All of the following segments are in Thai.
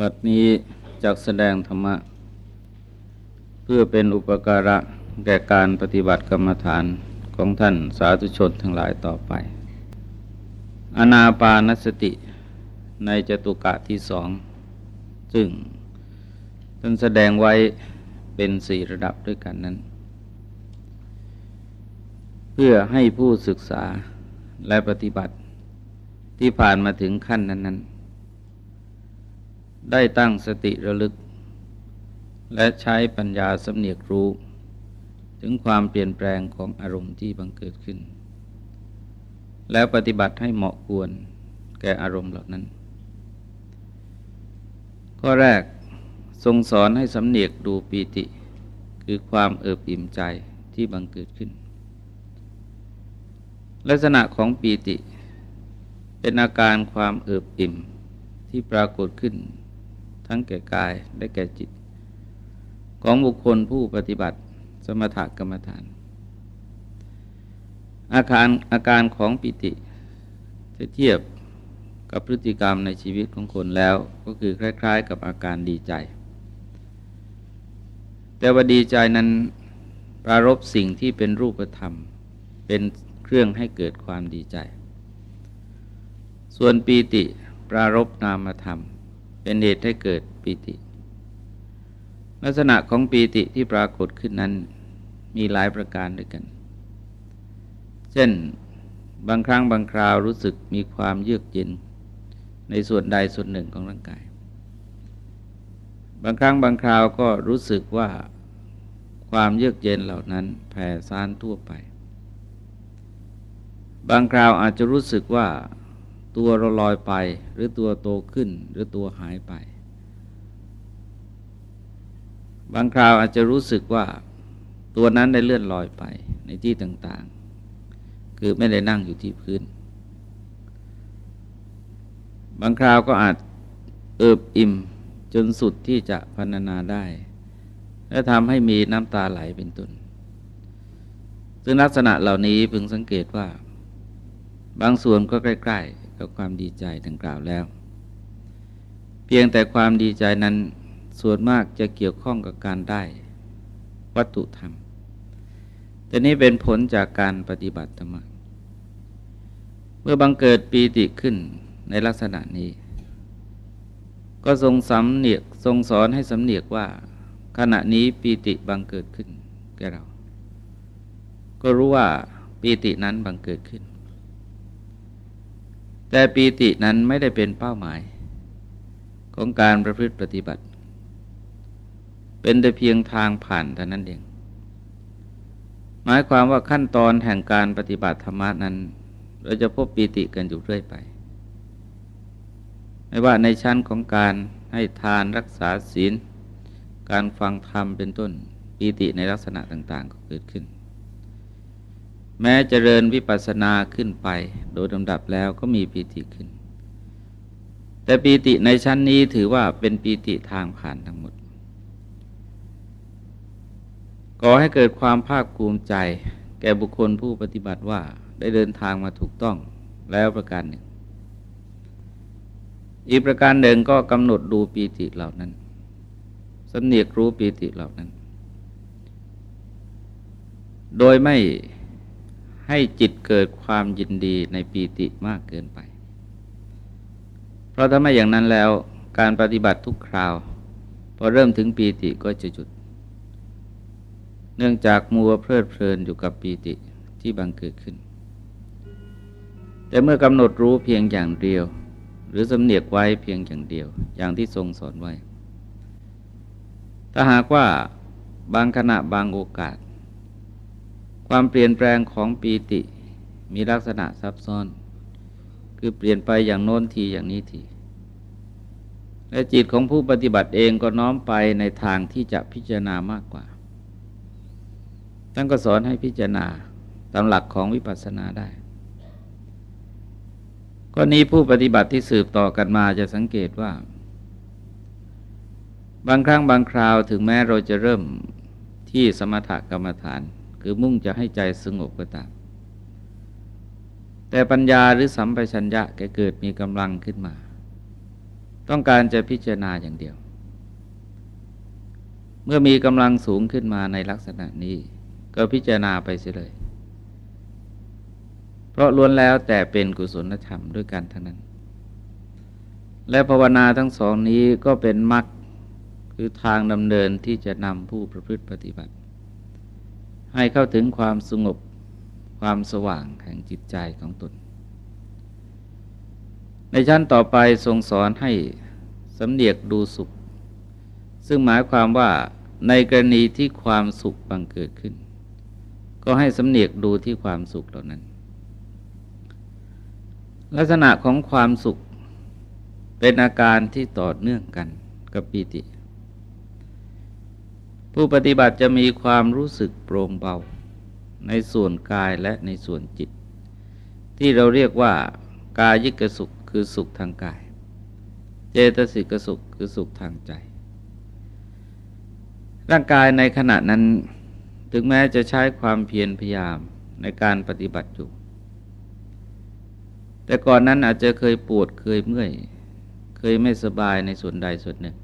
บัดนี้จักแสดงธรรมะ เพื่อเป็นอุปการะแก่การปฏิบัติกรรมฐานของท่านสาธุชนทั้งหลายต่อไป อนาปานสติในจตุกะที่สองซึ่งท่านแสดงไว้เป็นสี่ระดับด้วยกันนั้น เพื่อให้ผู้ศึกษาและปฏิบัติที่ผ่านมาถึงขั้นนั้นๆ ได้ตั้งสติระลึก และใช้ปัญญาสำเนียกรู้ ถึงความเปลี่ยนแปลงของอารมณ์ที่บังเกิดขึ้น แล้วปฏิบัติให้เหมาะควรแก่อารมณ์เหล่านั้น ข้อแรกทรงสอนให้สำเนียกดูปีติ คือความเอิบอิ่มใจที่บังเกิดขึ้น ลักษณะของปีติ เป็นอาการความเอิบอิ่มที่ปรากฏขึ้น ทั้งแก่กายและแก่จิต ของบุคคลผู้ปฏิบัติสมถกรรมฐาน อาการอาการของปิติจะเทียบกับพฤติกรรมในชีวิตของคนแล้วก็คือคล้าย ๆ กับอาการดีใจ แต่ว่าดีใจนั้นปรารบสิ่งที่เป็นรูปธรรม เป็นเครื่องให้เกิดความดีใจ ส่วนปีติปรารบนามธรรม เป็นเหตุให้เกิดปีติ ลักษณะของปีติที่ปรากฏขึ้นนั้นมีหลายประการด้วยกัน เช่นบางครั้งบางคราวรู้สึกมีความเยือกเย็นในส่วนใดส่วนหนึ่งของร่างกาย บางครั้งบางคราวก็รู้สึกว่าความเยือกเย็นเหล่านั้นแผ่ซ่านทั่วไป บางคราวอาจจะรู้สึกว่า ตัวเราลอยไป หรือตัวโตขึ้นหรือตัวหายไป บางคราวอาจจะรู้สึกว่าตัวนั้นได้เลื่อนลอยไปในที่ต่างๆ คือไม่ได้นั่งอยู่ที่พื้น บางคราวก็อาจเอิบอิ่มจนสุดที่จะพรรณนาได้ และทำให้มีน้ำตาไหลเป็นต้นซึ่งลักษณะเหล่านี้พึงสังเกตว่า บางส่วนก็ใกล้ ๆ กับความดีใจดังกล่าวแล้ว เพียงแต่ความดีใจนั้นส่วนมากจะเกี่ยวข้องกับการได้วัตถุธรรม แต่นี้เป็นผลจากการปฏิบัติธรรม เมื่อบังเกิดปีติขึ้นในลักษณะนี้ ก็ทรงสำเนียกทรงสอนให้สำเนียกว่า ขณะนี้ปีติบังเกิดขึ้นแก่เรา ก็รู้ว่าปีตินั้นบังเกิดขึ้น แต่ปีตินั้นไม่ได้เป็นเป้าหมาย ของการประพฤติปฏิบัติ เป็นแต่เพียงทางผ่านเท่านั้นเอง หมายความว่าขั้นตอนแห่งการปฏิบัติธรรมนั้น เราจะพบปีติกันอยู่เรื่อยไป ไม่ว่าในชั้นของการให้ทานรักษาศีล การฟังธรรมเป็นต้นปีติในลักษณะต่างๆ ก็เกิดขึ้น แม้เจริญวิปัสสนาขึ้นไป โดยลำดับแล้วก็มีปีติขึ้น แต่ปีติในชั้นนี้ถือว่าเป็นปีติทางผ่านทั้งหมดก่อให้เกิดความภาคภูมิใจ แก่บุคคลผู้ปฏิบัติว่าได้เดินทางมาถูกต้องแล้วประการหนึ่ง อีกประการหนึ่งก็กำหนดดูปีติเหล่านั้นสำเนียกรู้ปีติเหล่านั้น โดยไม่ ให้จิตเกิดความยินดีในปีติมากเกินไป เพราะถ้าไม่อย่างนั้นแล้วการปฏิบัติทุกคราว พอเริ่มถึงปีติก็จะหยุด เนื่องจากมัวเพลิดเพลินอยู่กับปีติที่บังเกิดขึ้น แต่เมื่อกำหนดรู้เพียงอย่างเดียว หรือสำเนียกไว้เพียงอย่างเดียว อย่างที่ทรงสอนไว้ ถ้าหากว่าบางขณะบางโอกาส ความเปลี่ยนแปลงของปีติมีลักษณะซับซ้อน คือเปลี่ยนไปอย่างโน้นทีอย่างนี้ทีและจิตของผู้ปฏิบัติเองก็น้อมไปในทางที่จะพิจารณามากกว่าท่านก็สอนให้พิจารณาตามหลักของวิปัสสนาได้ก็นี้ผู้ปฏิบัติที่สืบต่อกันมาจะสังเกตว่า บางครั้งบางคราวถึงแม้เราจะเริ่มที่สมถกรรมฐาน คือมุ่งจะให้ใจสงบก็ตาม แต่ปัญญาหรือสัมปชัญญะแกเกิดมีกำลังขึ้นมา ต้องการจะพิจารณาอย่างเดียว เมื่อมีกำลังสูงขึ้นมาในลักษณะนี้ ก็พิจารณาไปเสียเลย เพราะล้วนแล้วแต่เป็นกุศลธรรมด้วยกันทั้งนั้น และภาวนาทั้งสองนี้ก็เป็นมรรคคือทางดำเนินที่จะนำผู้ประพฤติปฏิบัติ ให้เข้าถึงความสงบความสว่างแห่งจิตใจของตน ในชั้นต่อไปทรงสอนให้สำเนียกดูสุข ซึ่งหมายความว่าในกรณีที่ความสุขบังเกิดขึ้น ก็ให้สำเนียกดูที่ความสุขเหล่านั้น ลักษณะของความสุขเป็นอาการที่ต่อเนื่องกันกับปีติ ผู้ปฏิบัติจะมีความรู้สึกโปร่งเบา ในส่วนกายและในส่วนจิต ที่เราเรียกว่ากายยิกสุขคือสุขทางกาย เจตสิกสุขคือสุขทางใจ ร่างกายในขณะนั้นถึงแม้จะใช้ความเพียรพยายามในการปฏิบัติอยู่ แต่ก่อนนั้นอาจจะเคยปวดเคยเมื่อย เคยไม่สบายในส่วนใดส่วนหนึ่ง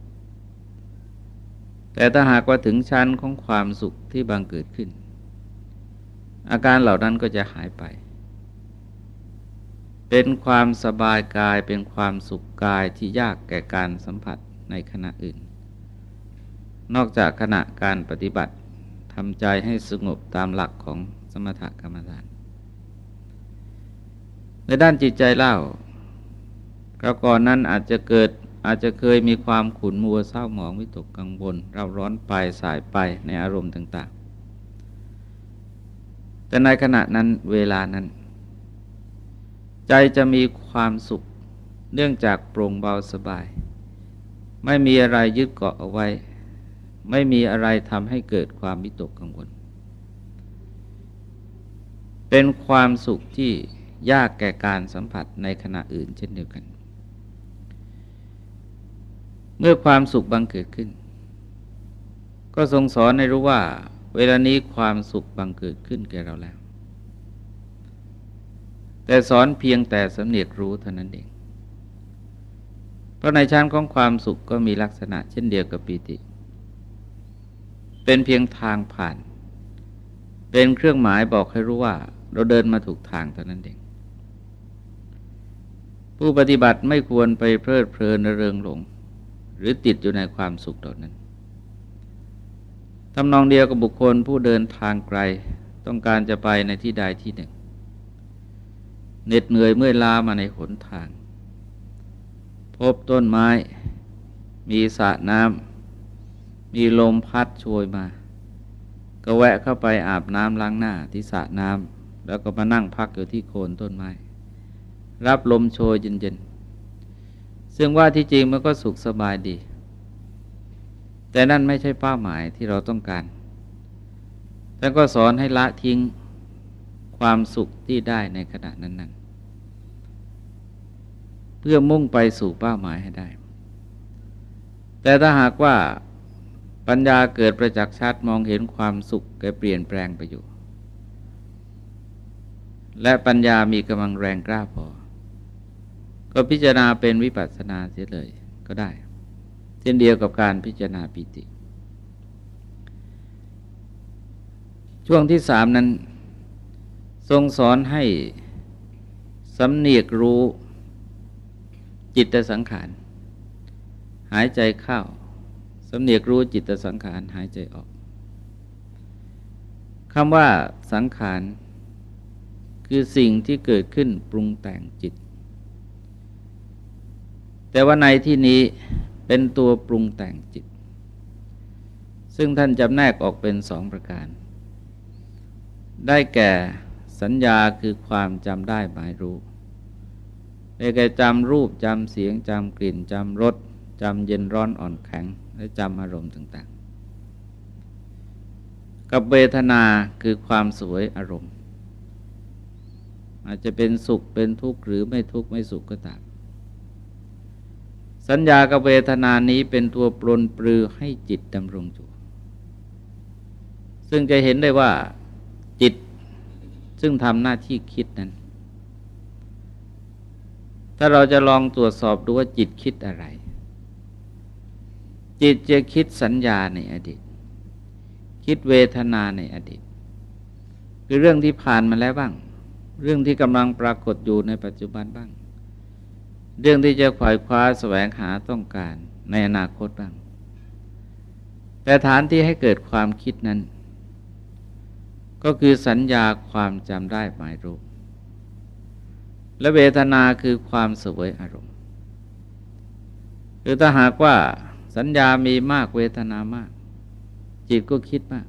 แต่ถ้าหากว่าถึงชั้นของความสุขที่บังเกิดขึ้น อาการเหล่านั้นก็จะหายไป เป็นความสบายกายเป็นความสุขกายที่ยากแก่การสัมผัสในขณะอื่น นอกจากขณะการปฏิบัติทำใจให้สงบตามหลักของสมถกรรมฐาน ในด้านจิตใจเล่าก็ก่อนนั้นอาจจะเกิด อาจจะเคยมีความขุนมัวเศร้าหมองวิตกกังวลเราร้อนไปสายไปในอารมณ์ต่าง ๆ แต่ในขณะนั้นเวลานั้น ใจจะมีความสุขเนื่องจากโปร่งเบาสบาย ไม่มีอะไรยึดเกาะเอาไว้ ไม่มีอะไรทำให้เกิดความวิตกกังวล เป็นความสุขที่ยากแก่การสัมผัสในขณะอื่นเช่นเดียวกัน เมื่อความสุขบังเกิดขึ้น ก็ทรงสอนให้รู้ว่า เวลานี้ความสุขบังเกิดขึ้นแก่เราแล้ว แต่สอนเพียงแต่สำเนียกรู้เท่านั้นเอง เพราะในชั้นของความสุขก็มีลักษณะเช่นเดียวกับปีติ เป็นเพียงทางผ่าน เป็นเครื่องหมายบอกให้รู้ว่า เราเดินมาถูกทางเท่านั้นเองผู้ปฏิบัติไม่ควรไปเพลิดเพลินเริงหลง หรือติดอยู่ในความสุขเหล่านั้นทำนองเดียวกับบุคคลผู้เดินทางไกลต้องการจะไปในที่ใดที่หนึ่งเหน็ดเหนื่อยเมื่อยล้ามาในหนทาง พบต้นไม้ มีสระน้ำมีลมพัดโชยมา ก็แวะเข้าไปอาบน้ำล้างหน้าที่สระน้ำแล้วก็มานั่งพักอยู่ที่โคนต้นไม้ รับลมโชยเย็นๆ ซึ่งว่าที่จริงมันก็สุขสบายดี แต่นั่นไม่ใช่เป้าหมายที่เราต้องการแต่ก็สอนให้ละทิ้งความสุขที่ได้ในขณะนั้น ๆ เพื่อมุ่งไปสู่เป้าหมายให้ได้ แต่ถ้าหากว่าปัญญาเกิดประจักษ์ชัดมองเห็นความสุขแกเปลี่ยนแปลงไปอยู่ และปัญญามีกำลังแรงกล้าพอ ก็พิจารณาเป็นวิปัสสนาเสียเลยก็ได้ เช่นเดียวกับการพิจารณาปิติ ช่วงที่สามนั้น ทรงสอนให้สำเนียกรู้จิตสังขาร หายใจเข้าสำเนียกรู้จิตสังขารหายใจออกคำว่าสังขาร คือสิ่งที่เกิดขึ้นปรุงแต่งจิต แต่ว่าในที่นี้เป็นตัวปรุงแต่งจิต ซึ่งท่านจำแนกออกเป็นสองประการ ได้แก่สัญญาคือความจำได้หมายรู้ได้แก่จำรูปจำเสียงจำกลิ่นจำรสจำเย็นร้อนอ่อนแข็ง และจำอารมณ์ต่างๆ กับเวทนาคือความสวยอารมณ์ อาจจะเป็นสุขเป็นทุกข์หรือไม่ทุกข์ไม่สุขก็ตาม สัญญากับเวทนานี้เป็นตัวปลนปลือให้จิตดำรงอยู่ ซึ่งจะเห็นได้ว่าจิตซึ่งทำหน้าที่คิดนั้น ถ้าเราจะลองตรวจสอบดูว่าจิตคิดอะไร จิตจะคิดสัญญาในอดีต คิดเวทนาในอดีต คือเรื่องที่ผ่านมาแล้วบ้าง เรื่องที่กำลังปรากฏอยู่ในปัจจุบันบ้าง เรื่องที่จะขวายคว้าแสวงหาต้องการในอนาคตบ้าง แต่ฐานที่ให้เกิดความคิดนั้น ก็คือสัญญาความจำได้หมายรู้ และเวทนาคือความสวยอารมณ์หรือถ้าหากว่าสัญญามีมากเวทนามาก จิตก็คิดมาก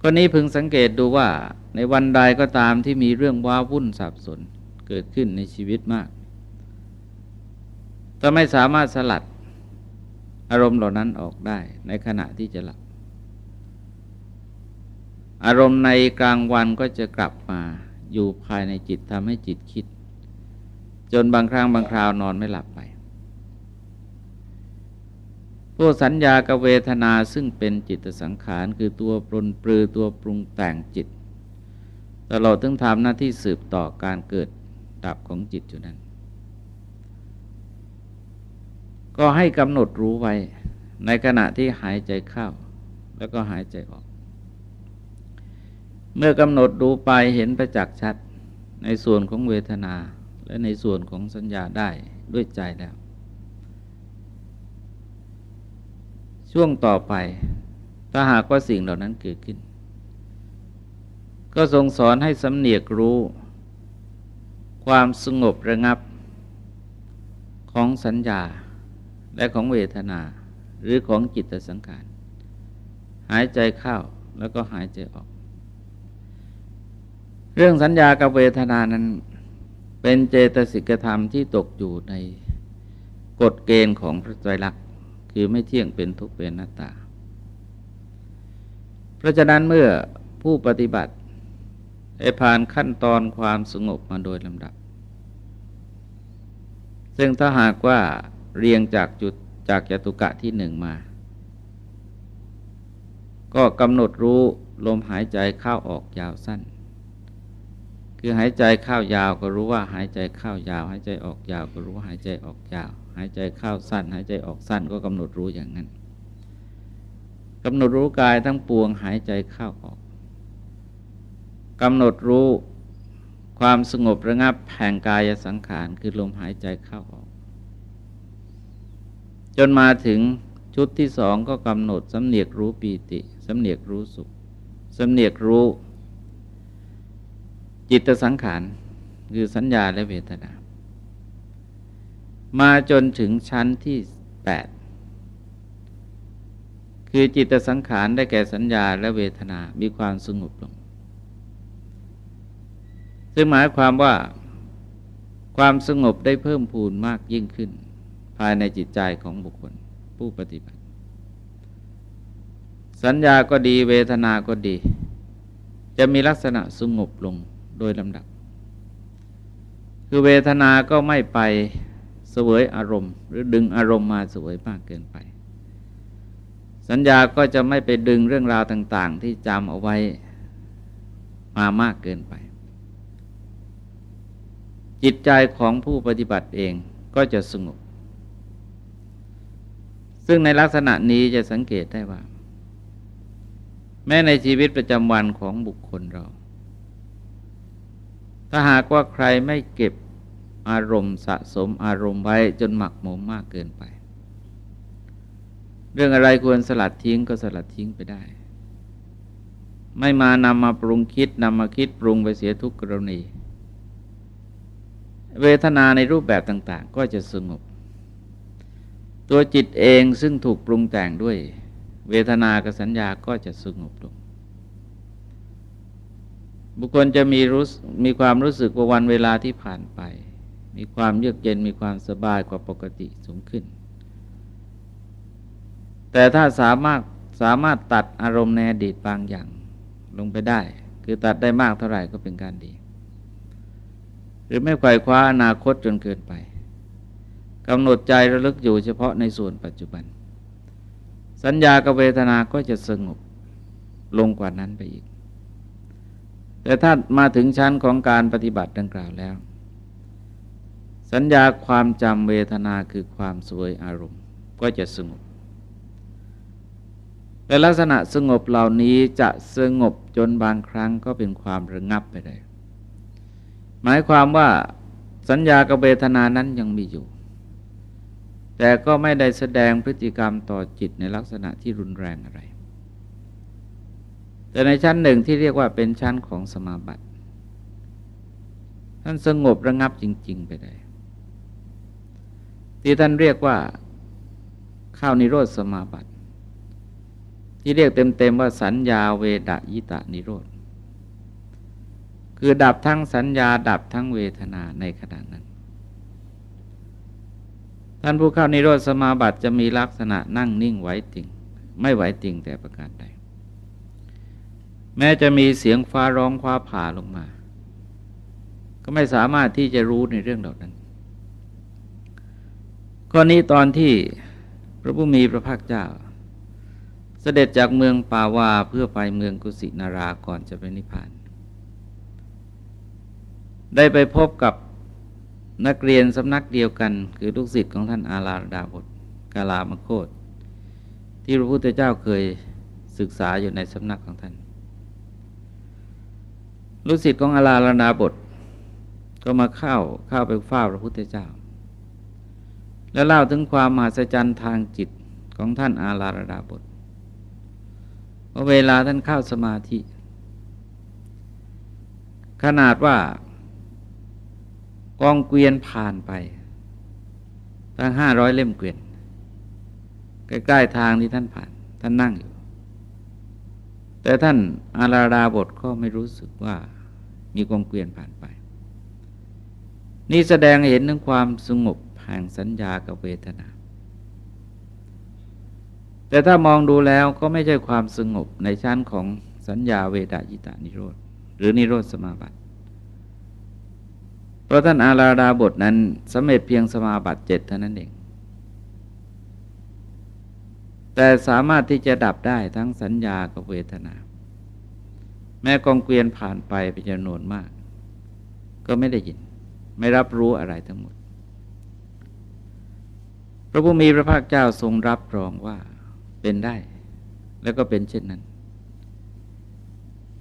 ก็นี้พึงสังเกตดูว่าในวันใดก็ตามที่มีเรื่องว้าวุ่นสับสน เกิดขึ้นในชีวิตมาก ถ้าไม่สามารถสลัดอารมณ์เหล่านั้นออกได้ในขณะที่จะหลับ อารมณ์ในกลางวันก็จะกลับมาอยู่ภายในจิตทำให้จิตคิด จนบางครั้งบางคราวนอนไม่หลับไปพวกสัญญากับเวทนาซึ่งเป็นจิตสังขารคือตัวปรนปรือตัวปรุงแต่งจิต ตลอดถึงทำหน้าที่สืบต่อการเกิด ดับของจิตอยู่นั้น ก็ให้กำหนดรู้ไว้ ในขณะที่หายใจเข้า แล้วก็หายใจออก เมื่อกำหนดดูไปเห็นประจักษ์ชัด ในส่วนของเวทนา และในส่วนของสัญญาได้ด้วยใจแล้ว ช่วงต่อไป ถ้าหากว่าสิ่งเหล่านั้นเกิดขึ้น ก็ทรงสอนให้สำเนียกรู้ ความสงบระงับของสัญญาและของเวทนาหรือของจิตสังขาร หายใจเข้าแล้วก็หายใจออก เรื่องสัญญากับเวทนานั้น เป็นเจตสิกธรรมที่ตกอยู่ในกฎเกณฑ์ของพระไตรลักษณ์คือไม่เที่ยงเป็นทุกข์เป็นหน้าตา เพราะฉะนั้นเมื่อผู้ปฏิบัติได้ผ่านขั้นตอนความสงบมาโดยลำดับ ซึ่งถ้าหากว่าเรียงจากจุดจากจตุกะที่หนึ่งมา ก็กำหนดรู้ลมหายใจเข้าออกยาวสั้น คือหายใจเข้ายาวก็รู้ว่าหายใจเข้ายาว หายใจออกยาวก็รู้ว่าหายใจออกยาว หายใจเข้าสั้น หายใจออกสั้นก็กำหนดรู้อย่างนั้นกำหนดรู้กายทั้งปวงหายใจเข้าออกกำหนดรู้ ความสงบระงับแห่งกายสังขารคือลมหายใจเข้าออก จนมาถึงชุดที่สองก็กำหนดสำเนียกรู้ปีติสำเนียกรู้สุขสำเนียกรู้ จิตสังขารคือสัญญาและเวทนา มาจนถึงชั้นที่แปดคือจิตสังขารได้แก่สัญญาและเวทนา มีความสงบลง ซึ่งหมายความว่าความสงบได้เพิ่มพูนมากยิ่งขึ้น ภายในจิตใจของบุคคลผู้ปฏิบัติ สัญญาก็ดีเวทนาก็ดี จะมีลักษณะสงบลงโดยลำดับ คือเวทนาก็ไม่ไปสวยอารมณ์ หรือดึงอารมณ์มาสวยมากเกินไป สัญญาก็จะไม่ไปดึงเรื่องราวต่าง ๆ ที่จำเอาไว้มามากเกินไป จิตใจของผู้ปฏิบัติเองก็จะสงบ ซึ่งในลักษณะนี้จะสังเกตได้ว่า แม้ในชีวิตประจำวันของบุคคลเรา ถ้าหากว่าใครไม่เก็บอารมณ์สะสมอารมณ์ไว้จนหมักหมมมากเกินไป เรื่องอะไรควรสลัดทิ้งก็สลัดทิ้งไปได้ ไม่มานำมาปรุงคิดนำมาคิดปรุงไปเสียทุกกรณี เวทนาในรูปแบบต่าง ๆ ก็จะสงบ ตัวจิตเองซึ่งถูกปรุงแต่งด้วย เวทนากับสัญญาก็จะสงบลงบุคคลจะมีรู้มีความรู้สึกว่าวันเวลาที่ผ่านไป มีความเยือกเย็นมีความสบายกว่าปกติสูงขึ้น แต่ถ้าสามารถสามารถตัดอารมณ์ในอดีตบางอย่างลงไปได้ คือตัดได้มากเท่าไหร่ก็เป็นการดี หรือไม่ไขว่คว้าอนาคตจนเกินไปกำหนดใจระลึกอยู่เฉพาะในส่วนปัจจุบัน สัญญากับเวทนาก็จะสงบลงกว่านั้นไปอีก แต่ถ้ามาถึงชั้นของการปฏิบัติดังกล่าวแล้ว สัญญาความจำเวทนาคือความสวยอารมณ์ก็จะสงบแต่ลักษณะสงบเหล่านี้จะสงบจนบางครั้งก็เป็นความระงับไปได้ หมายความว่าสัญญากับเวทนานั้นยังมีอยู่ แต่ก็ไม่ได้แสดงพฤติกรรมต่อจิตในลักษณะที่รุนแรงอะไร แต่ในชั้นหนึ่งที่เรียกว่าเป็นชั้นของสมาบัติท่านสงบระงับจริง ๆ ไปได้ที่ท่านเรียกว่าข้าวนิโรธสมาบัติ ที่เรียกเต็มๆว่าสัญญาเวดยิตานิโรธ คือดับทั้งสัญญาดับทั้งเวทนาในขณะนั้น ท่านผู้เข้านิโรธสมาบัติจะมีลักษณะนั่งนิ่งไหวติ่งไม่ไหวติ่งแต่ประการใด แม้จะมีเสียงฟ้าร้องฟ้าผ่าลงมา ก็ไม่สามารถที่จะรู้ในเรื่องเหล่านั้นข้อนี้ตอนที่พระผู้มีพระภาคเจ้า เสด็จจากเมืองปาวาเพื่อไปเมืองกุสินาราก่อนจะไปนิพพาน ได้ไปพบกับนักเรียนสำนักเดียวกัน คือลูกศิษย์ของท่านอาลาดาบทกาลามโคตที่พระพุทธเจ้าเคยศึกษาอยู่ในสำนักของท่าน ลูกศิษย์ของอาลาลดาบท ก็มาเข้าเข้าไปเฝ้าพระพุทธเจ้า แล้วเล่าถึงความมหัศจรรย์ทางจิตของท่านอาลาลดาบทว่าเวลาท่านเข้าสมาธิ ขนาดว่า กองเกวียนผ่านไป ตั้งห้าร้อยเล่มเกวียน ใกล้ๆทางที่ท่านผ่าน ท่านนั่งอยู่ แต่ท่านอาราดาบทก็ไม่รู้สึกว่ามีกองเกวียนผ่านไป นี่แสดงเห็นถึงความสงบแห่งสัญญากับเวทนา แต่ถ้ามองดูแล้วก็ไม่ใช่ความสงบในชั้นของสัญญาเวดายิตานิโรธ หรือนิโรธสมาบัติ เพราะท่านอาราดาบทนั้นสำเร็จเพียงสมาบัติเจ็ดเท่านั้นเอง แต่สามารถที่จะดับได้ทั้งสัญญากับเวทนา แม้กองเกวียนผ่านไปเป็นจำนวนมาก ก็ไม่ได้ยิน ไม่รับรู้อะไรทั้งหมด พระผู้มีพระภาคเจ้าทรงรับรองว่าเป็นได้ แล้วก็เป็นเช่นนั้น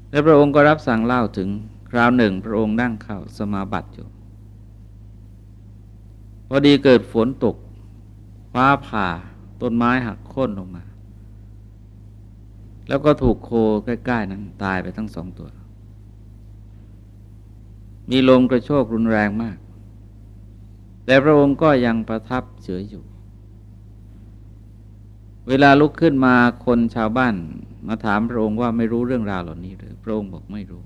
และพระองค์ก็รับสั่งเล่าถึงคราวหนึ่งพระองค์นั่งเข้าสมาบัติอยู่ พอดีเกิดฝนตก ฟ้าผ่า ต้นไม้หักโค่นลงมา แล้วก็ถูกโคใกล้ๆนั้นตายไปทั้งสองตัว มีลมกระโชกรุนแรงมาก แต่พระองค์ก็ยังประทับเฉยอยู่ เวลาลุกขึ้นมาคนชาวบ้านมาถามพระองค์ว่าไม่รู้เรื่องราวเหล่านี้หรือพระองค์บอกไม่รู้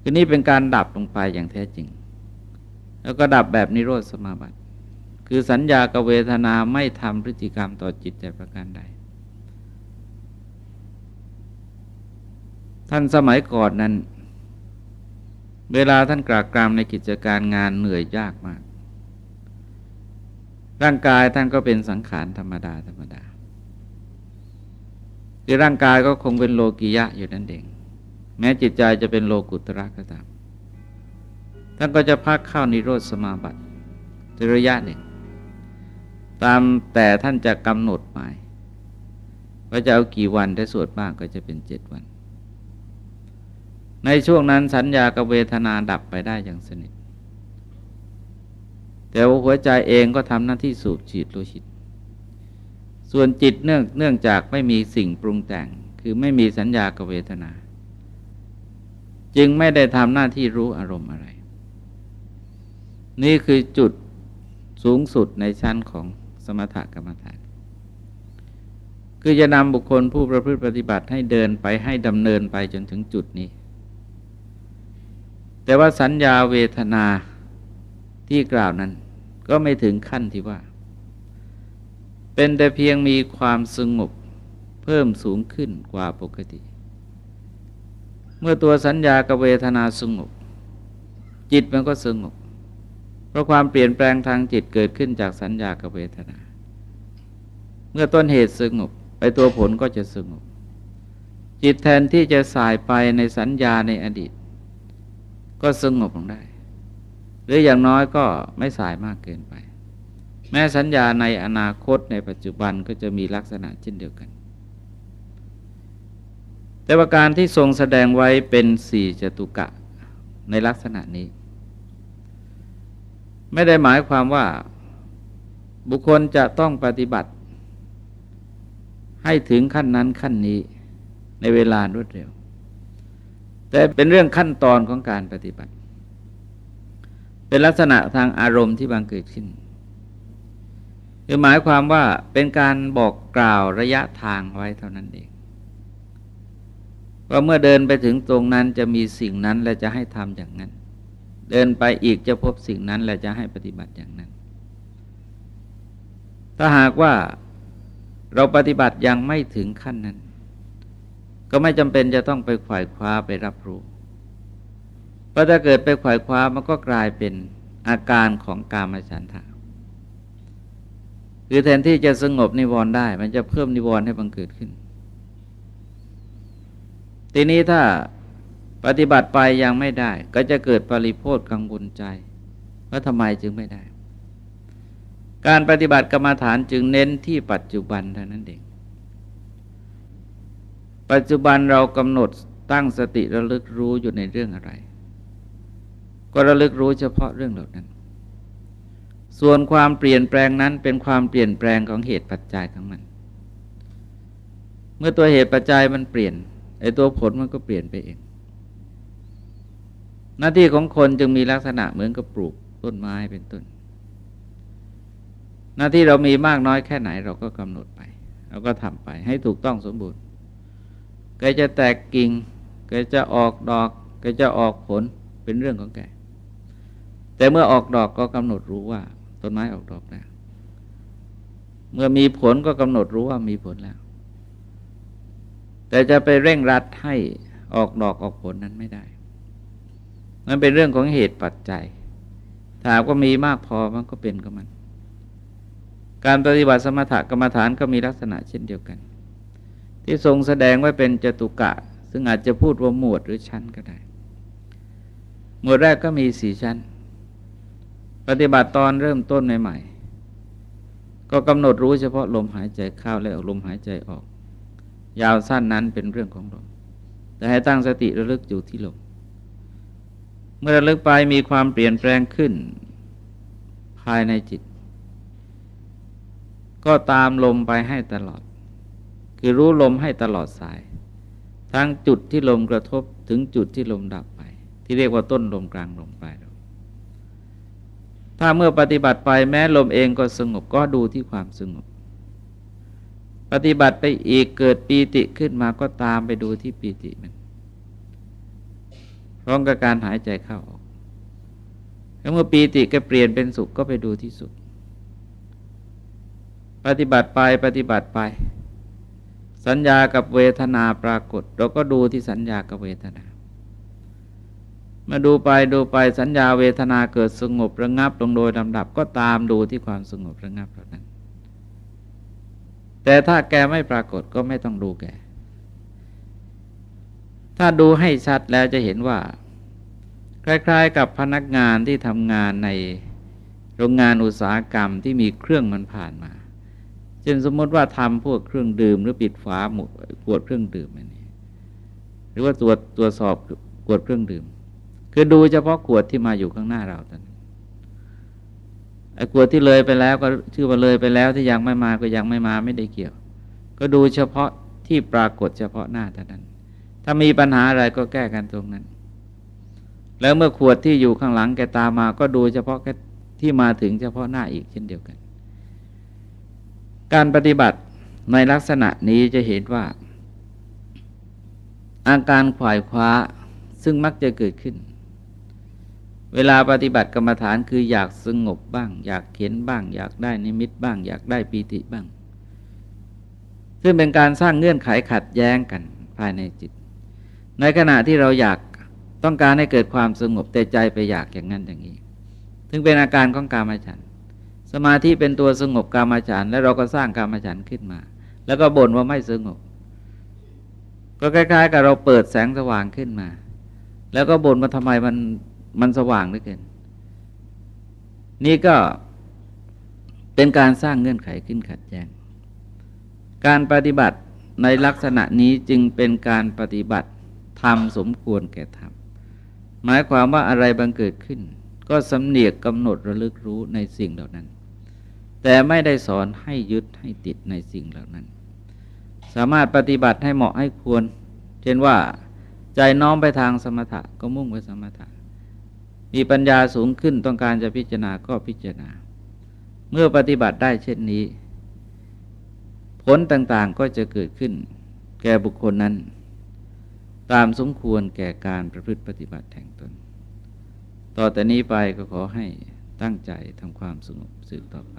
คือนี่เป็นการดับลงไปอย่างแท้จริง แล้วก็ดับแบบนิโรธสมาบัติ คือสัญญากับเวทนาไม่ทำพฤติกรรมต่อจิตแต่ประการใด ท่านสมัยก่อนนั้น เวลาท่านกรากรามในกิจการงานเหนื่อยยากมาก ร่างกายท่านก็เป็นสังขารธรรมดาธรรมดาที่ร่างกายก็คงเป็นโลกิยะอยู่นั่นเอง แม้จิตใจจะเป็นโลกุตระก็ตาม ท่านก็จะพักเข้านิโรธสมาบัติระยะหนึ่ง ตามแต่ท่านจะกำหนดหมายว่าจะเอากี่วันได้สวดบ้างก็จะเป็นเจ็ดวัน ในช่วงนั้นสัญญากับเวทนาดับไปได้อย่างสนิท แต่ว่าหัวใจเองก็ทำหน้าที่สูบฉีดโลหิต ส่วนจิตเนื่องเนื่องจากไม่มีสิ่งปรุงแต่ง คือไม่มีสัญญากับเวทนา จึงไม่ได้ทำหน้าที่รู้อารมณ์อะไร นี่คือจุดสูงสุดในชั้นของสมถกรรมฐาน คือจะนำบุคคลผู้ประพฤติปฏิบัติให้เดินไปให้ดำเนินไปจนถึงจุดนี้ แต่ว่าสัญญาเวทนาที่กล่าวนั้น ก็ไม่ถึงขั้นที่ว่า เป็นแต่เพียงมีความสงบเพิ่มสูงขึ้นกว่าปกติ เมื่อตัวสัญญากับเวทนาสงบ จิตมันก็สงบ เพราะความเปลี่ยนแปลงทางจิตเกิดขึ้นจากสัญญากับเวทนา เมื่อต้นเหตุสงบไปตัวผลก็จะสงบ จิตแทนที่จะสายไปในสัญญาในอดีต ก็สงบลงได้ หรืออย่างน้อยก็ไม่สายมากเกินไป แม้สัญญาในอนาคตในปัจจุบันก็จะมีลักษณะเช่นเดียวกัน แต่ว่าการที่ทรงแสดงไว้เป็นสี่จตุกะในลักษณะนี้ ไม่ได้หมายความว่าบุคคลจะต้องปฏิบัติ ให้ถึงขั้นนั้นขั้นนี้ในเวลารวดเร็ว แต่เป็นเรื่องขั้นตอนของการปฏิบัติ เป็นลักษณะทางอารมณ์ที่บังเกิดขึ้นคือหมายความว่าเป็นการบอกกล่าวระยะทางไว้เท่านั้นเองว่าเมื่อเดินไปถึงตรงนั้นจะมีสิ่งนั้นและจะให้ทำอย่างนั้น เดินไปอีกจะพบสิ่งนั้น และจะให้ปฏิบัติอย่างนั้น ถ้าหากว่าเราปฏิบัติยังไม่ถึงขั้นนั้น ก็ไม่จำเป็นจะต้องไปขวายคว้าไปรับรู้เพราะถ้าเกิดไปขวายคว้ามันก็กลายเป็นอาการของกามฉันทะคือแทนที่จะสงบนิวรณ์ได้ มันจะเพิ่มนิวรณ์ให้บังเกิดขึ้น ทีนี้ถ้า ปฏิบัติไปยังไม่ได้ ก็จะเกิดปริโพธกังวลใจ ว่าทำไมจึงไม่ได้ การปฏิบัติกรรมฐานจึงเน้นที่ปัจจุบันเท่านั้นเองปัจจุบันเรากำหนดตั้งสติระลึกรู้อยู่ในเรื่องอะไร ก็ระลึกรู้เฉพาะเรื่องเหล่านั้น ส่วนความเปลี่ยนแปลงนั้นเป็นความเปลี่ยนแปลงของเหตุปัจจัยของมัน เมื่อตัวเหตุปัจจัยมันเปลี่ยนไอ้ตัวผลมันก็เปลี่ยนไปเอง หน้าที่ของคนจึงมีลักษณะเหมือนกับปลูกต้นไม้เป็นต้น หน้าที่เรามีมากน้อยแค่ไหนเราก็กำหนดไป เราก็ทำไปให้ถูกต้องสมบูรณ์แกจะแตกกิ่งแกจะออกดอกแกจะออกผลเป็นเรื่องของแก แต่เมื่อออกดอกก็กำหนดรู้ว่าต้นไม้ออกดอกแล้วเมื่อมีผลก็กำหนดรู้ว่ามีผลแล้ว แต่จะไปเร่งรัดให้ออกดอกออกผลนั้นไม่ได้ มันเป็นเรื่องของเหตุปัจจัยถ้าก็มีมากพอมันก็เป็นกับมัน การปฏิบัติสมถกรรมฐานก็มีลักษณะเช่นเดียวกัน ที่ทรงแสดงไว้เป็นจตุกะ ซึ่งอาจจะพูดว่าหมวดหรือชั้นก็ได้ หมวดแรกก็มีสี่ชั้น ปฏิบัติตอนเริ่มต้นใหม่ๆ ก็กำหนดรู้เฉพาะลมหายใจเข้าและลมหายใจออก ยาวสั้นนั้นเป็นเรื่องของลมแต่ให้ตั้งสติระลึกอยู่ที่ลม เมื่อระลึกไปมีความเปลี่ยนแปลงขึ้น ภายในจิต ก็ตามลมไปให้ตลอด คือรู้ลมให้ตลอดสาย ทั้งจุดที่ลมกระทบถึงจุดที่ลมดับไป ที่เรียกว่าต้นลมกลางลมปลายลมถ้าเมื่อปฏิบัติไปแม้ลมเองก็สงบก็ดูที่ความสงบ ปฏิบัติไปอีกเกิดปีติขึ้นมาก็ตามไปดูที่ปีติมัน พร้อมกับการหายใจเข้าออกแล้วเมื่อปีติก็เปลี่ยนเป็นสุขก็ไปดูที่สุข ปฏิบัติไปปฏิบัติไป สัญญากับเวทนาปรากฏ เราก็ดูที่สัญญากับเวทนา มาดูไปดูไปสัญญาเวทนาเกิดสงบระงับลงโดยลำดับก็ตามดูที่ความสงบระงับเหล่านั้น แต่ถ้าแกไม่ปรากฏก็ไม่ต้องดูแก ถ้าดูให้ชัดแล้วจะเห็นว่า คล้ายๆ กับพนักงานที่ทำงานในโรงงานอุตสาหกรรมที่มีเครื่องมันผ่านมาเช่นสมมติว่าทำพวกเครื่องดื่ม หรือปิดฝาหมดขวดเครื่องดื่มอันนี้ หรือว่าตรวจตรวจสอบขวดเครื่องดื่ม คือดูเฉพาะขวดที่มาอยู่ข้างหน้าเราแต่ไอ้ขวดที่เลยไปแล้วก็ชื่อว่าเลยไปแล้วที่ยังไม่มาก็ยังไม่มาไม่ได้เกี่ยว ก็ดูเฉพาะที่ปรากฏเฉพาะหน้าเท่านั้น ถ้ามีปัญหาอะไรก็แก้กันตรงนั้น แล้วเมื่อขวดที่อยู่ข้างหลังแกตามมาก็ดูเฉพาะแค่ที่มาถึงเฉพาะหน้าอีกเช่นเดียวกัน การปฏิบัติในลักษณะนี้จะเห็นว่า อาการขวายคว้าซึ่งมักจะเกิดขึ้น เวลาปฏิบัติกรรมฐานคืออยากสงบบ้าง อยากเข็นบ้าง อยากได้นิมิตบ้าง อยากได้ปีติบ้าง ซึ่งเป็นการสร้างเงื่อนไขขัดแย้งกันภายในจิต ในขณะที่เราอยากต้องการให้เกิดความสงบแต่ใจไปอยากอย่างนั้นอย่างนี้ซึ่งเป็นอาการของกามฉัน สมาธิเป็นตัวสงบกามฉัน แล้วเราก็สร้างกามฉันขึ้นมา แล้วก็บ่นว่าไม่สงบ ก็คล้าย ๆ กับเราเปิดแสงสว่างขึ้นมา แล้วก็บ่นว่าทำไมมันมันสว่างเหลือเกิน นี่ก็เป็นการสร้างเงื่อนไขขึ้นขัดแย้งการปฏิบัติในลักษณะนี้จึงเป็นการปฏิบัติ ทำสมควรแก่ธรรมหมายความว่าอะไรบังเกิดขึ้น ก็สำเนียกกำหนดระลึกรู้ในสิ่งเหล่านั้น แต่ไม่ได้สอนให้ยึดให้ติดในสิ่งเหล่านั้น สามารถปฏิบัติให้เหมาะให้ควร เช่นว่าใจน้อมไปทางสมถะก็มุ่งไปสมถะ มีปัญญาสูงขึ้นต้องการจะพิจารณาก็พิจารณา เมื่อปฏิบัติได้เช่นนี้ ผลต่างๆก็จะเกิดขึ้น แก่บุคคลนั้น ตามสมควรแก่การประพฤติปฏิบัติแห่งตน ต่อแต่นี้ไปก็ขอให้ตั้งใจทำความสงบสืบต่อไป